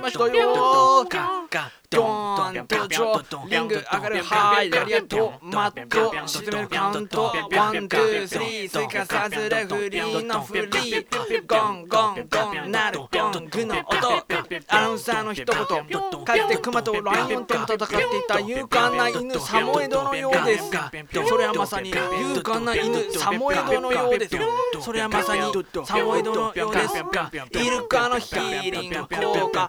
ましたよガガドンドンドリング上がるはいラリアットマット沈めるカウントワンツースリースイカさずれフリーのフリーゴンゴンゴンなるゴングの音アナウンサーの一言かってクマとライオンと戦っていた勇敢な犬サモエドのようですそれはまさに勇敢な犬サモエドのようですそれはまさにサモエドのようですイルカのヒーリング効果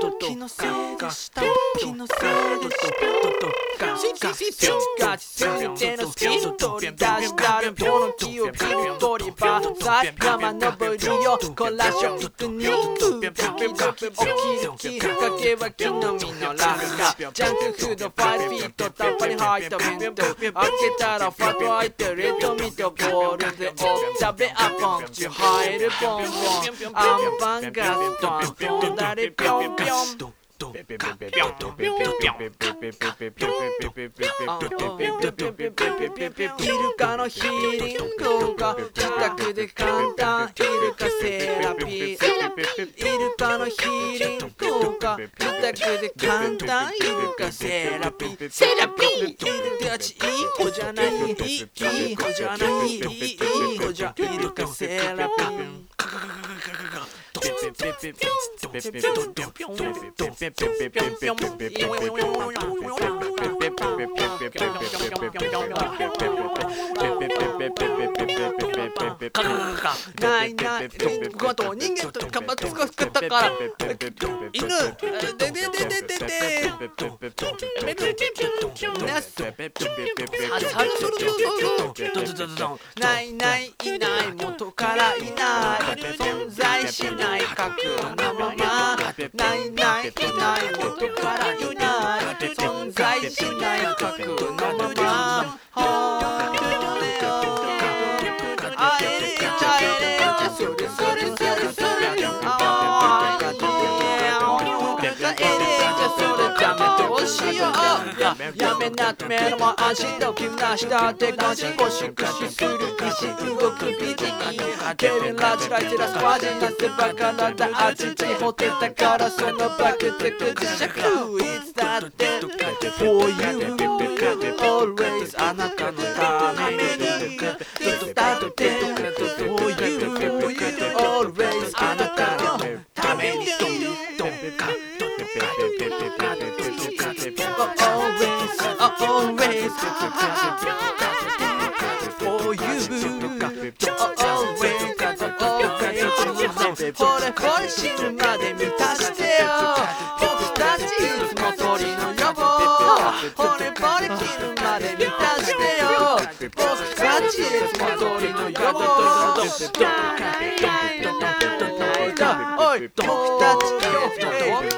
ドドガガ時のせいでしたドドガガピョンが続いてのスピード取り出したる病の気を切り取りばさっきまのぶりを凝らしょうとニューきかけは木の実のラッカジャンクフード5フィートたっぱり入った弁当開けたらファット入ってレトミートボールでお食べアポン口入るボンボンアンパンガストン飛んだりピョンピョンドカピョンドピョンピョンイルカのヒーリング効果自宅で簡単イルカセラピーイルカのヒーリング効果自宅で簡単イルカセラピーセラピーイルカちいい子じゃないいい子じゃないいい子じゃイルカセラピーないないリンゴと人間とかばつが作ったから犬ででででででメルチンチンチンナスサルソルソルソルないないいない元からいない存在しない架空のままないないいない元からいない存在しない架空のまま抱えるかけそれダメどうしようやめな目の足の気なしたてがしゴシゴシする石動くビジにかけるンラジライテラスパジナスばかなだあちちほてたからそのバクテクでしゃくいつだって For you. always あなたのためにずっとだたて For you always あなたのためにドンドカンドほれほれ死ぬまで満たしてよ僕たちいつも鳥の予防ほれほれ死ぬまで満たしてよ僕たちいつも鳥の予防おい僕たちよ